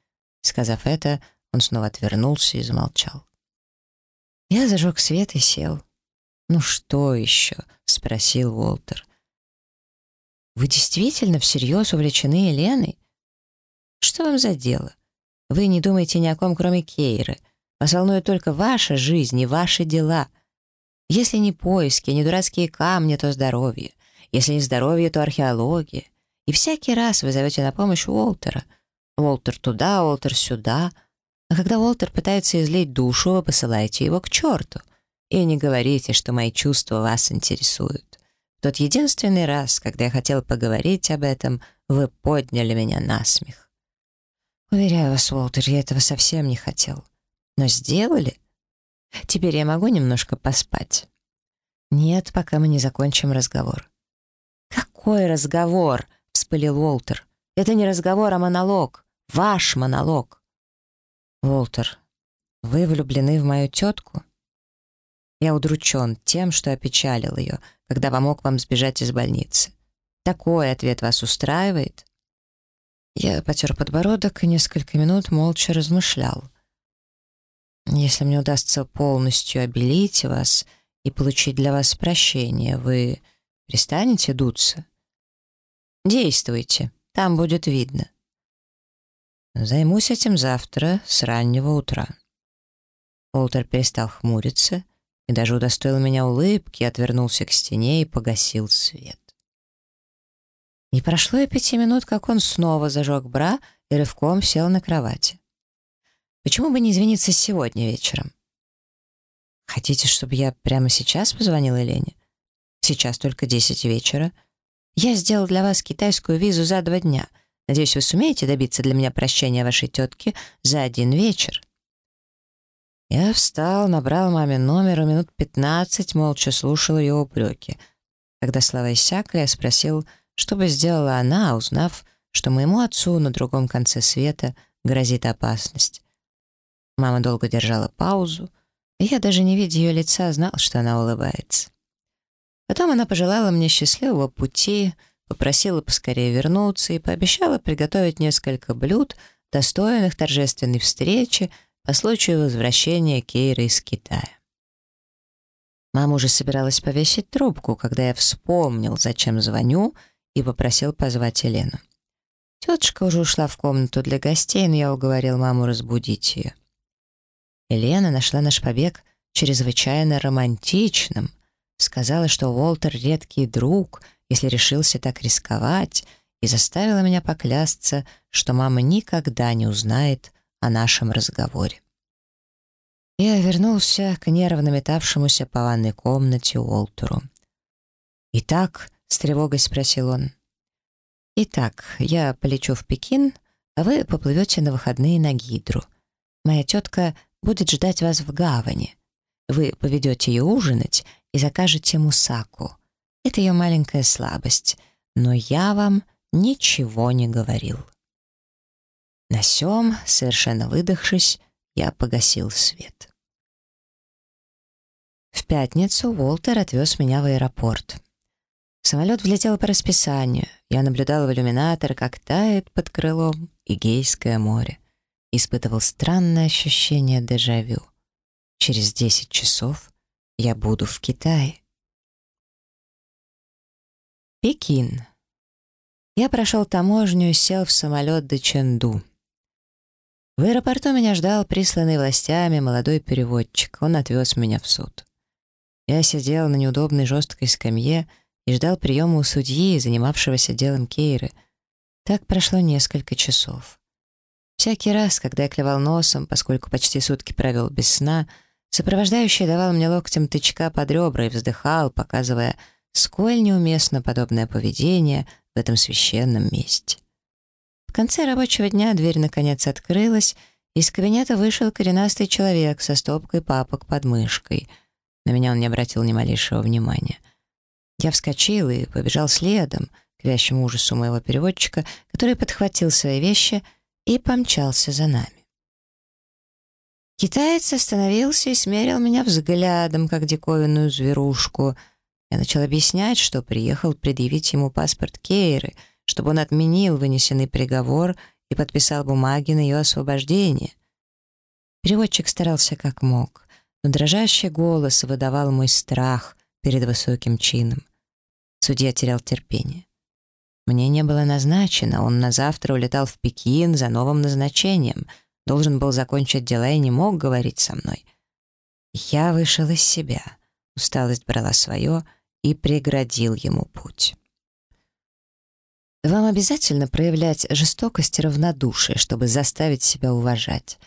Speaker 1: Сказав это, он снова отвернулся и замолчал. Я зажег свет и сел. «Ну что еще?» — спросил Уолтер. «Вы действительно всерьез увлечены Еленой? Что вам за дело? Вы не думаете ни о ком, кроме Кейры. Вас волнует только ваша жизнь и ваши дела. Если не поиски, не дурацкие камни, то здоровье. Если не здоровье, то археология. И всякий раз вы зовете на помощь Уолтера. Уолтер туда, Уолтер сюда. А когда Уолтер пытается излить душу, вы посылаете его к черту. И не говорите, что мои чувства вас интересуют. Тот единственный раз, когда я хотел поговорить об этом, вы подняли меня на смех. Уверяю вас, Уолтер, я этого совсем не хотел. Но сделали? Теперь я могу немножко поспать? Нет, пока мы не закончим разговор. Какой разговор? Вспылил Уолтер. Это не разговор, а монолог. Ваш монолог. Уолтер, вы влюблены в мою тетку? Я удручен тем, что опечалил ее, когда помог вам сбежать из больницы. Такой ответ вас устраивает? Я потер подбородок и несколько минут молча размышлял. Если мне удастся полностью обелить вас и получить для вас прощение, вы перестанете дуться? Действуйте, там будет видно. Займусь этим завтра с раннего утра. Уолтер перестал хмуриться и даже удостоил меня улыбки, отвернулся к стене и погасил свет. Не прошло и пяти минут, как он снова зажег бра и рывком сел на кровати. Почему бы не извиниться сегодня вечером? Хотите, чтобы я прямо сейчас позвонила Лене? Сейчас только десять вечера. Я сделал для вас китайскую визу за два дня. Надеюсь, вы сумеете добиться для меня прощения вашей тетки за один вечер. Я встал, набрал маме номер и минут пятнадцать молча слушал ее упреки. Когда слова иссякли, я спросил, что бы сделала она, узнав, что моему отцу на другом конце света грозит опасность. Мама долго держала паузу, и я, даже не видя ее лица, знал, что она улыбается. Потом она пожелала мне счастливого пути, попросила поскорее вернуться и пообещала приготовить несколько блюд, достойных торжественной встречи по случаю возвращения Кейры из Китая. Мама уже собиралась повесить трубку, когда я вспомнил, зачем звоню, и попросил позвать Елену. Тетушка уже ушла в комнату для гостей, но я уговорил маму разбудить ее. Елена нашла наш побег чрезвычайно романтичным. Сказала, что Уолтер — редкий друг, если решился так рисковать, и заставила меня поклясться, что мама никогда не узнает о нашем разговоре. Я вернулся к нервно метавшемуся по ванной комнате Уолтеру. «Итак?» — с тревогой спросил он. «Итак, я полечу в Пекин, а вы поплывете на выходные на Гидру. Моя тетка будет ждать вас в гавани. Вы поведете ее ужинать и закажете мусаку. Это ее маленькая слабость, но я вам ничего не говорил. На сём, совершенно выдохшись, я погасил свет. В пятницу Уолтер отвез меня в аэропорт. Самолет влетел по расписанию. Я наблюдал в иллюминатор, как тает под крылом Игейское море испытывал странное ощущение дежавю. Через 10 часов я буду в Китае. Пекин. Я прошел таможню и сел в самолет до Чэнду. В аэропорту меня ждал присланный властями молодой переводчик. Он отвез меня в суд. Я сидел на неудобной жесткой скамье и ждал приема у судьи, занимавшегося делом Кейры. Так прошло несколько часов. Всякий раз, когда я клевал носом, поскольку почти сутки провел без сна, сопровождающий давал мне локтем тычка под ребра и вздыхал, показывая, сколь неуместно подобное поведение в этом священном месте. В конце рабочего дня дверь наконец открылась, из кабинета вышел коренастый человек со стопкой папок под мышкой. На меня он не обратил ни малейшего внимания. Я вскочил и побежал следом, к вящему ужасу моего переводчика, который подхватил свои вещи и помчался за нами. Китаец остановился и смерил меня взглядом, как диковинную зверушку. Я начал объяснять, что приехал предъявить ему паспорт Кейры, чтобы он отменил вынесенный приговор — и подписал бумаги на ее освобождение. Переводчик старался как мог, но дрожащий голос выдавал мой страх перед высоким чином. Судья терял терпение. Мне не было назначено, он на завтра улетал в Пекин за новым назначением, должен был закончить дела и не мог говорить со мной. Я вышел из себя, усталость брала свое и преградил ему путь. Вам обязательно проявлять жестокость и равнодушие, чтобы заставить себя уважать.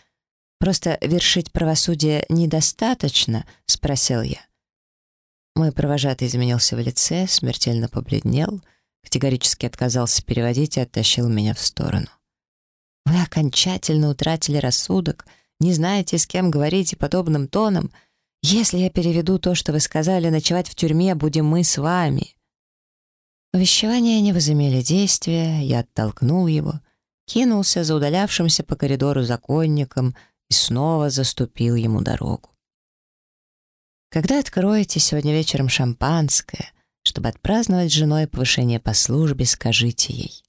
Speaker 1: Просто вершить правосудие недостаточно, спросил я. Мой провожатый изменился в лице, смертельно побледнел, категорически отказался переводить и оттащил меня в сторону. Вы окончательно утратили рассудок, не знаете, с кем говорите подобным тоном. Если я переведу то, что вы сказали, ночевать в тюрьме будем мы с вами. Увещевания не возымели действия, я оттолкнул его, кинулся за удалявшимся по коридору законником и снова заступил ему дорогу. Когда откроете сегодня вечером шампанское, чтобы отпраздновать с женой повышение по службе, скажите ей.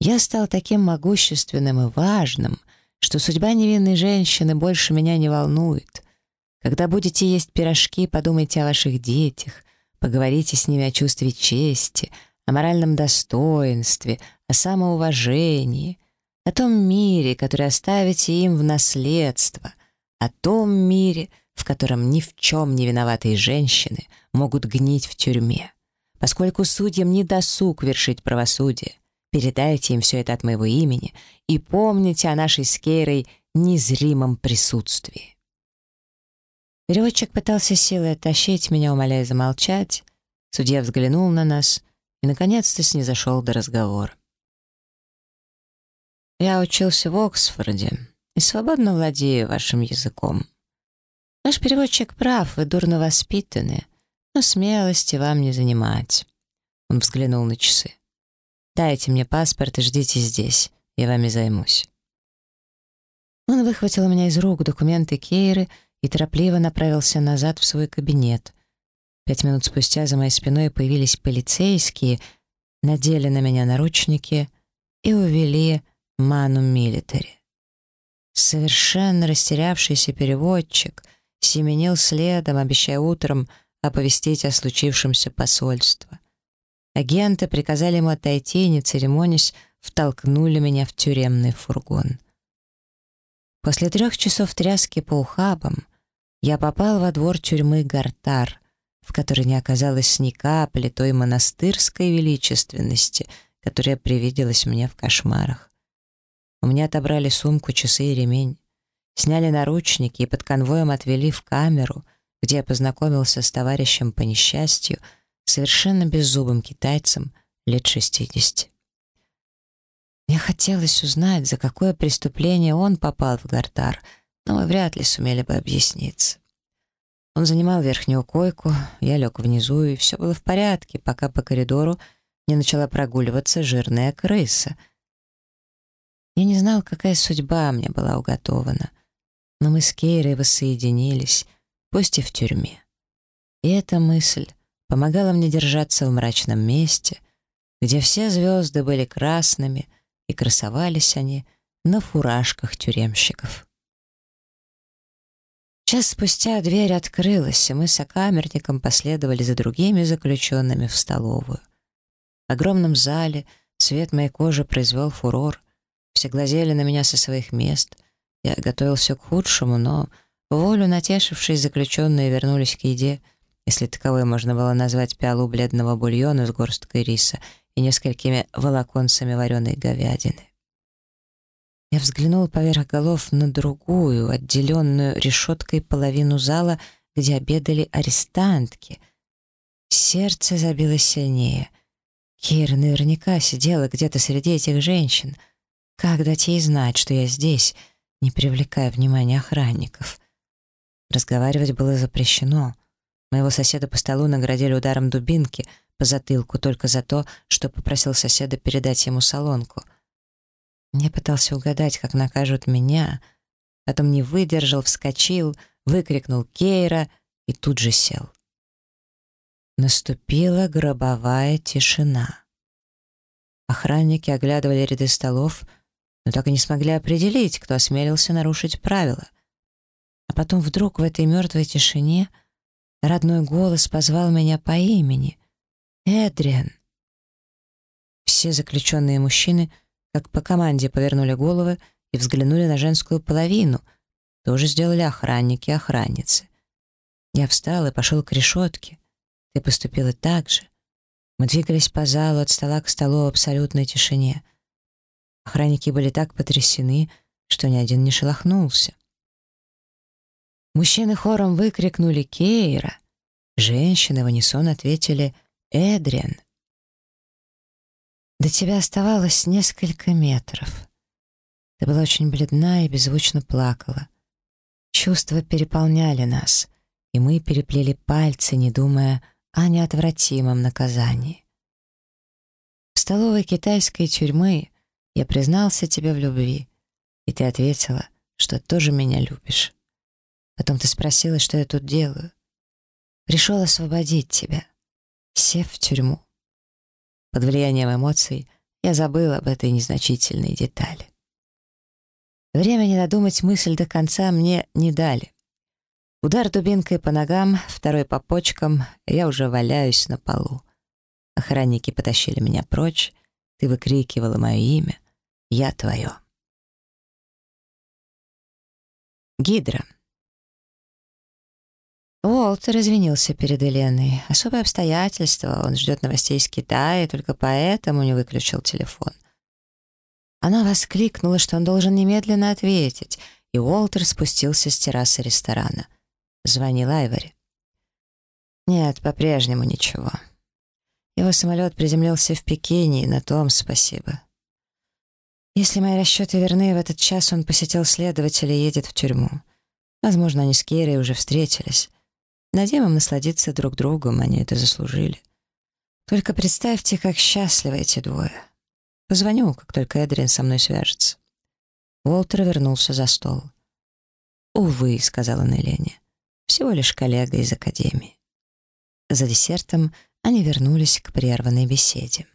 Speaker 1: Я стал таким могущественным и важным, что судьба невинной женщины больше меня не волнует. Когда будете есть пирожки, подумайте о ваших детях, Поговорите с ними о чувстве чести, о моральном достоинстве, о самоуважении, о том мире, который оставите им в наследство, о том мире, в котором ни в чем не виноватые женщины могут гнить в тюрьме. Поскольку судьям не досуг вершить правосудие, передайте им все это от моего имени и помните о нашей с Кейрой незримом присутствии. Переводчик пытался силой оттащить меня, умоляя замолчать. Судья взглянул на нас и, наконец-то, снизошел до разговора. «Я учился в Оксфорде и свободно владею вашим языком. Наш переводчик прав, вы дурно воспитаны, но смелости вам не занимать». Он взглянул на часы. «Дайте мне паспорт и ждите здесь, я вами займусь». Он выхватил у меня из рук документы Кейры и торопливо направился назад в свой кабинет. Пять минут спустя за моей спиной появились полицейские, надели на меня наручники и увели Ману Милитари. Совершенно растерявшийся переводчик семенил следом, обещая утром оповестить о случившемся посольство. Агенты приказали ему отойти и, не церемонясь, втолкнули меня в тюремный фургон. После трех часов тряски по ухабам я попал во двор тюрьмы Гартар, в которой не оказалось ни капли той монастырской величественности, которая привиделась мне в кошмарах. У меня отобрали сумку, часы и ремень, сняли наручники и под конвоем отвели в камеру, где я познакомился с товарищем по несчастью, совершенно беззубым китайцем лет шестидесяти. Мне хотелось узнать, за какое преступление он попал в Гартар — но мы вряд ли сумели бы объясниться. Он занимал верхнюю койку, я лег внизу, и все было в порядке, пока по коридору не начала прогуливаться жирная крыса. Я не знал, какая судьба мне была уготована, но мы с Кейрой воссоединились, пусть и в тюрьме. И эта мысль помогала мне держаться в мрачном месте, где все звезды были красными, и красовались они на фуражках тюремщиков. Час спустя дверь открылась, и мы с окамерником последовали за другими заключенными в столовую. В огромном зале цвет моей кожи произвел фурор. Все глазели на меня со своих мест. Я готовился к худшему, но, волю натешившись, заключенные вернулись к еде, если таковой можно было назвать пиалу бледного бульона с горсткой риса и несколькими волоконцами вареной говядины. Я взглянул поверх голов на другую, отделенную решеткой половину зала, где обедали арестантки. Сердце забилось сильнее. Кира наверняка сидела где-то среди этих женщин. Как дать ей знать, что я здесь, не привлекая внимания охранников? Разговаривать было запрещено. Моего соседа по столу наградили ударом дубинки по затылку только за то, что попросил соседа передать ему солонку. Я пытался угадать, как накажут меня, потом не выдержал, вскочил, выкрикнул Кейра и тут же сел. Наступила гробовая тишина. Охранники оглядывали ряды столов, но так и не смогли определить, кто осмелился нарушить правила. А потом вдруг в этой мертвой тишине родной голос позвал меня по имени. «Эдриан!» Все заключенные мужчины, как по команде, повернули головы и взглянули на женскую половину. Тоже сделали охранники и охранницы. Я встал и пошел к решетке. Ты поступила так же. Мы двигались по залу от стола к столу в абсолютной тишине. Охранники были так потрясены, что ни один не шелохнулся. Мужчины хором выкрикнули «Кейра!». Женщины в унисон ответили «Эдриан!». До тебя оставалось несколько метров. Ты была очень бледна и беззвучно плакала. Чувства переполняли нас, и мы переплели пальцы, не думая о неотвратимом наказании. В столовой китайской тюрьмы я признался тебе в любви, и ты ответила, что тоже меня любишь. Потом ты спросила, что я тут делаю. Пришел освободить тебя, сев в тюрьму. Под влиянием эмоций я забыл об этой незначительной детали. Времени додумать мысль до конца мне не дали. Удар дубинкой по ногам, второй по почкам, я уже валяюсь на полу. Охранники потащили меня прочь, ты выкрикивала мое имя, я твое. Гидра. Уолтер извинился перед Еленой. Особое обстоятельство, он ждет новостей из Китая, только поэтому не выключил телефон. Она воскликнула, что он должен немедленно ответить, и Уолтер спустился с террасы ресторана. Звонил Айвори. Нет, по-прежнему ничего. Его самолет приземлился в Пекине, и на том спасибо. Если мои расчеты верны, в этот час он посетил следователя и едет в тюрьму. Возможно, они с Керой уже встретились. Дадим им насладиться друг другом, они это заслужили. Только представьте, как счастливы эти двое. Позвоню, как только Эдрин со мной свяжется. Уолтер вернулся за стол. «Увы», — сказала Нелене всего лишь коллега из академии. За десертом они вернулись к прерванной беседе.